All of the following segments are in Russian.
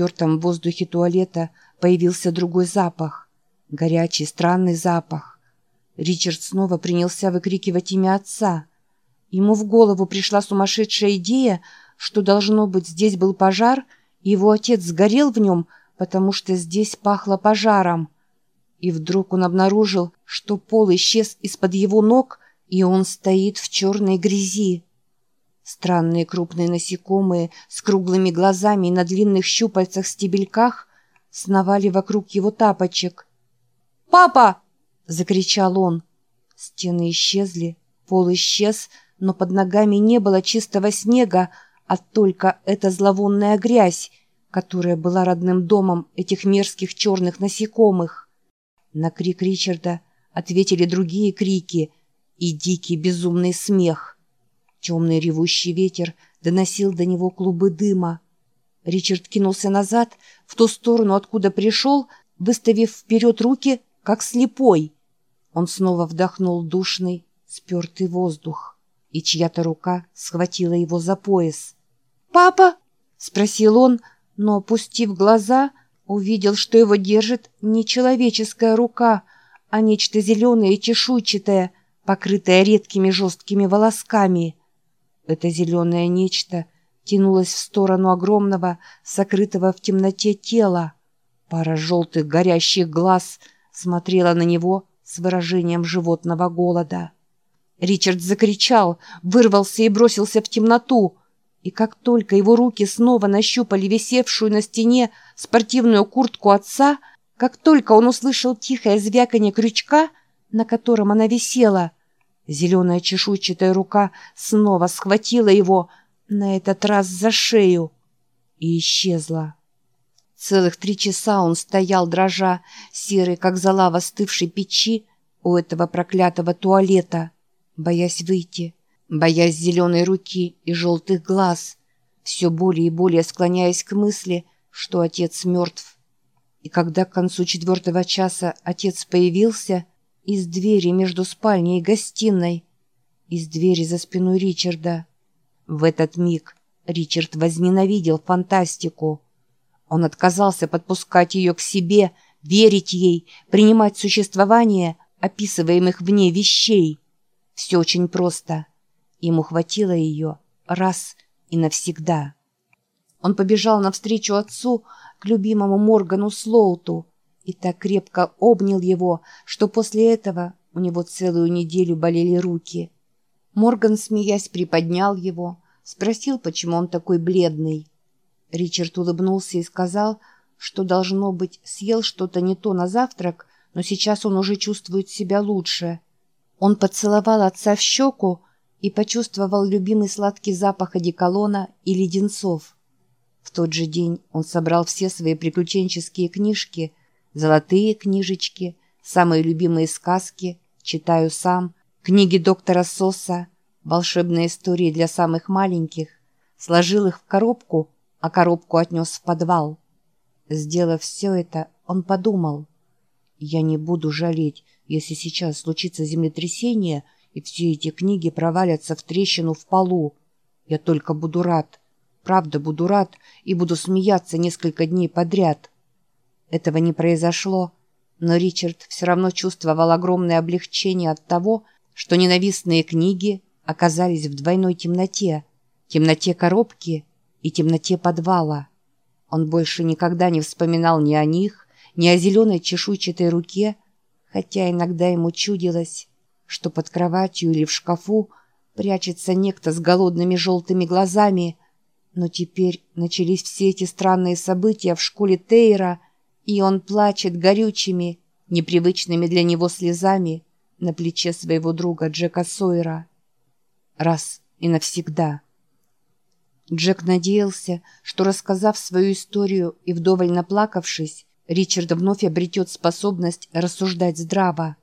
спертом воздухе туалета появился другой запах. Горячий, странный запах. Ричард снова принялся выкрикивать имя отца. Ему в голову пришла сумасшедшая идея, что, должно быть, здесь был пожар, и его отец сгорел в нем, потому что здесь пахло пожаром. И вдруг он обнаружил, что пол исчез из-под его ног, и он стоит в черной грязи. Странные крупные насекомые с круглыми глазами на длинных щупальцах-стебельках сновали вокруг его тапочек. «Папа!» — закричал он. Стены исчезли, пол исчез, но под ногами не было чистого снега, а только эта зловонная грязь, которая была родным домом этих мерзких черных насекомых. На крик Ричарда ответили другие крики и дикий безумный смех. Темный ревущий ветер доносил до него клубы дыма. Ричард кинулся назад, в ту сторону, откуда пришел, выставив вперед руки, как слепой. Он снова вдохнул душный, спертый воздух, и чья-то рука схватила его за пояс. «Папа!» — спросил он, но, опустив глаза, увидел, что его держит не человеческая рука, а нечто зеленое и чешуйчатое, покрытое редкими жесткими волосками — это зеленое нечто тянулось в сторону огромного, сокрытого в темноте тела. Пара желтых горящих глаз смотрела на него с выражением животного голода. Ричард закричал, вырвался и бросился в темноту. И как только его руки снова нащупали висевшую на стене спортивную куртку отца, как только он услышал тихое звяканье крючка, на котором она висела — Зеленая чешуйчатая рука снова схватила его, на этот раз за шею, и исчезла. Целых три часа он стоял, дрожа, серый, как зола в остывшей печи, у этого проклятого туалета, боясь выйти, боясь зеленой руки и желтых глаз, все более и более склоняясь к мысли, что отец мертв. И когда к концу четвертого часа отец появился, из двери между спальней и гостиной. Из двери за спиной Ричарда. В этот миг Ричард возненавидел фантастику. Он отказался подпускать ее к себе, верить ей, принимать существование описываемых вне вещей. Все очень просто. Ему хватило ее раз и навсегда. Он побежал навстречу отцу, к любимому Моргану Слоуту, и так крепко обнял его, что после этого у него целую неделю болели руки. Морган, смеясь, приподнял его, спросил, почему он такой бледный. Ричард улыбнулся и сказал, что, должно быть, съел что-то не то на завтрак, но сейчас он уже чувствует себя лучше. Он поцеловал отца в щеку и почувствовал любимый сладкий запах одеколона и леденцов. В тот же день он собрал все свои приключенческие книжки – Золотые книжечки, самые любимые сказки, читаю сам, книги доктора Соса, волшебные истории для самых маленьких. Сложил их в коробку, а коробку отнес в подвал. Сделав все это, он подумал. «Я не буду жалеть, если сейчас случится землетрясение, и все эти книги провалятся в трещину в полу. Я только буду рад, правда буду рад и буду смеяться несколько дней подряд». Этого не произошло, но Ричард все равно чувствовал огромное облегчение от того, что ненавистные книги оказались в двойной темноте, темноте коробки и темноте подвала. Он больше никогда не вспоминал ни о них, ни о зеленой чешуйчатой руке, хотя иногда ему чудилось, что под кроватью или в шкафу прячется некто с голодными желтыми глазами, но теперь начались все эти странные события в школе Тейра — и он плачет горючими, непривычными для него слезами на плече своего друга Джека Сойера. Раз и навсегда. Джек надеялся, что, рассказав свою историю и вдоволь наплакавшись, Ричард вновь обретет способность рассуждать здраво.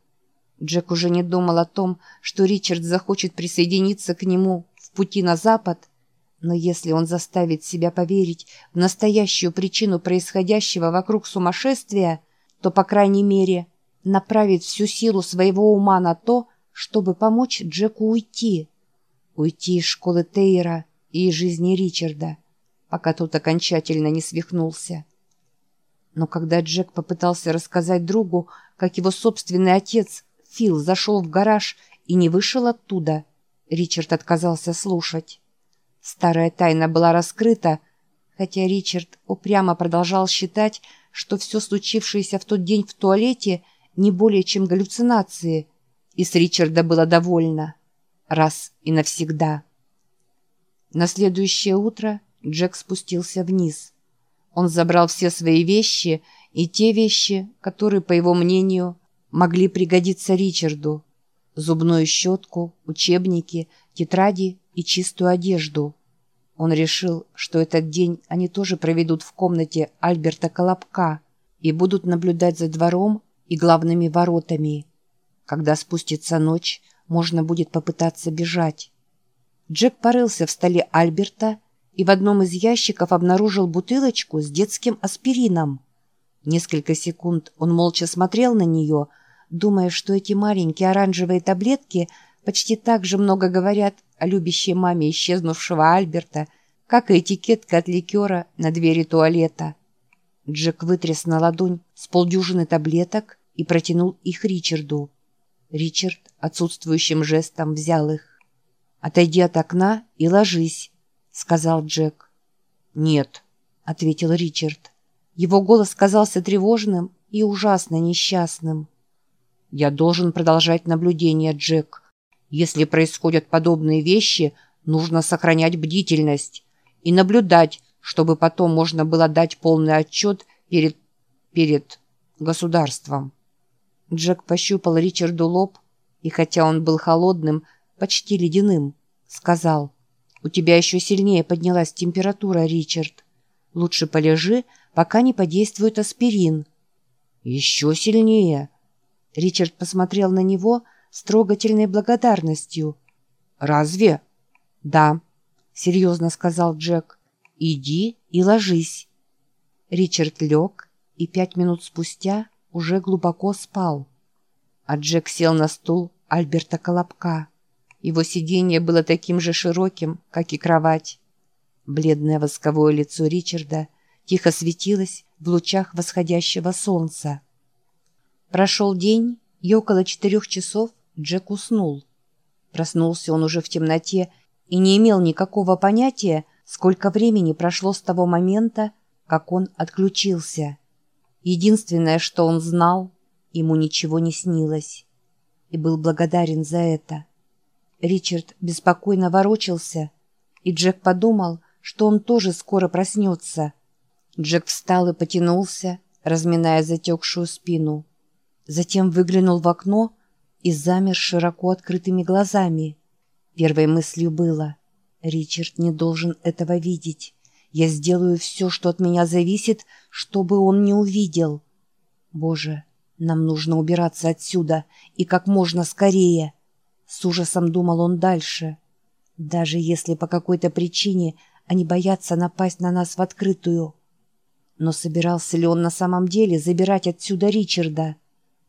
Джек уже не думал о том, что Ричард захочет присоединиться к нему в пути на запад, но если он заставит себя поверить в настоящую причину происходящего вокруг сумасшествия, то, по крайней мере, направит всю силу своего ума на то, чтобы помочь Джеку уйти. Уйти из школы Тейра и из жизни Ричарда. пока тот окончательно не свихнулся. Но когда Джек попытался рассказать другу, как его собственный отец, Фил, зашел в гараж и не вышел оттуда, Ричард отказался слушать. Старая тайна была раскрыта, хотя Ричард упрямо продолжал считать, что все случившееся в тот день в туалете не более чем галлюцинации, и с Ричарда было довольно. Раз и навсегда. На следующее утро Джек спустился вниз. Он забрал все свои вещи и те вещи, которые, по его мнению, могли пригодиться Ричарду. Зубную щетку, учебники, тетради и чистую одежду. Он решил, что этот день они тоже проведут в комнате Альберта Колобка и будут наблюдать за двором и главными воротами. Когда спустится ночь, можно будет попытаться бежать. Джек порылся в столе Альберта и в одном из ящиков обнаружил бутылочку с детским аспирином. Несколько секунд он молча смотрел на нее, думая, что эти маленькие оранжевые таблетки почти так же много говорят о любящей маме исчезнувшего Альберта, как и этикетка от ликера на двери туалета. Джек вытряс на ладонь с полдюжины таблеток и протянул их Ричарду. Ричард отсутствующим жестом взял их. «Отойди от окна и ложись», сказал Джек. «Нет», — ответил Ричард. Его голос казался тревожным и ужасно несчастным. «Я должен продолжать наблюдение, Джек. Если происходят подобные вещи, нужно сохранять бдительность и наблюдать, чтобы потом можно было дать полный отчет перед... перед государством». Джек пощупал Ричарду лоб, и хотя он был холодным, почти ледяным, сказал — у тебя еще сильнее поднялась температура, Ричард. Лучше полежи, пока не подействует аспирин. Еще сильнее. Ричард посмотрел на него с трогательной благодарностью. Разве? Да, серьезно сказал Джек. Иди и ложись. Ричард лег и пять минут спустя уже глубоко спал. А Джек сел на стул Альберта Колобка. Его сиденье было таким же широким, как и кровать. Бледное восковое лицо Ричарда тихо светилось в лучах восходящего солнца. Прошел день, и около четырех часов Джек уснул. Проснулся он уже в темноте и не имел никакого понятия, сколько времени прошло с того момента, как он отключился. Единственное, что он знал, ему ничего не снилось. И был благодарен за это. Ричард беспокойно ворочался, и Джек подумал, что он тоже скоро проснется. Джек встал и потянулся, разминая затекшую спину. Затем выглянул в окно и замер широко открытыми глазами. Первой мыслью было «Ричард не должен этого видеть. Я сделаю все, что от меня зависит, чтобы он не увидел. Боже, нам нужно убираться отсюда и как можно скорее». С ужасом думал он дальше. Даже если по какой-то причине они боятся напасть на нас в открытую. Но собирался ли он на самом деле забирать отсюда Ричарда?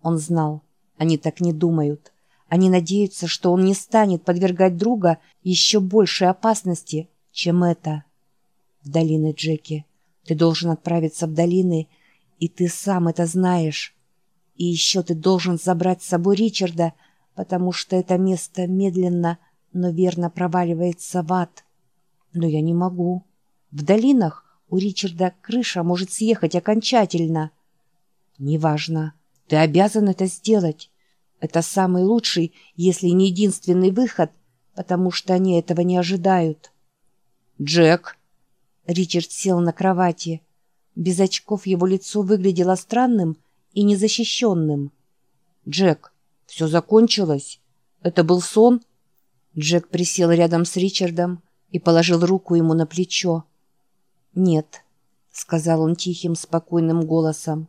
Он знал, они так не думают. Они надеются, что он не станет подвергать друга еще большей опасности, чем это. В долины, Джеки. Ты должен отправиться в долины, и ты сам это знаешь. И еще ты должен забрать с собой Ричарда, потому что это место медленно, но верно проваливается в ад. Но я не могу. В долинах у Ричарда крыша может съехать окончательно. Неважно. Ты обязан это сделать. Это самый лучший, если не единственный выход, потому что они этого не ожидают. Джек. Ричард сел на кровати. Без очков его лицо выглядело странным и незащищенным. Джек, все закончилось? Это был сон? Джек присел рядом с Ричардом и положил руку ему на плечо. «Нет», — сказал он тихим, спокойным голосом.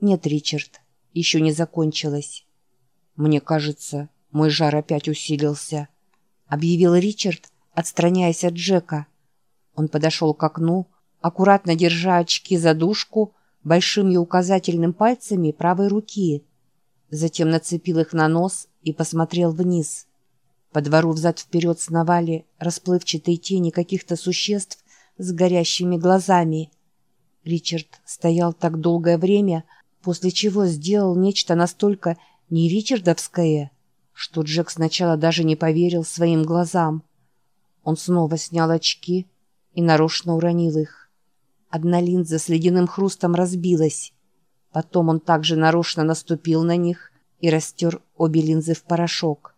«Нет, Ричард, еще не закончилось». «Мне кажется, мой жар опять усилился», — объявил Ричард, отстраняясь от Джека. Он подошел к окну, аккуратно держа очки за дужку большим и указательным пальцами правой руки — Затем нацепил их на нос и посмотрел вниз. По двору взад-вперед сновали расплывчатые тени каких-то существ, с горящими глазами. Ричард стоял так долгое время, после чего сделал нечто настолько не ричардовское, что Джек сначала даже не поверил своим глазам. Он снова снял очки и нарочно уронил их. Одна линза с ледяным хрустом разбилась. Потом он также нарочно наступил на них и растер обе линзы в порошок.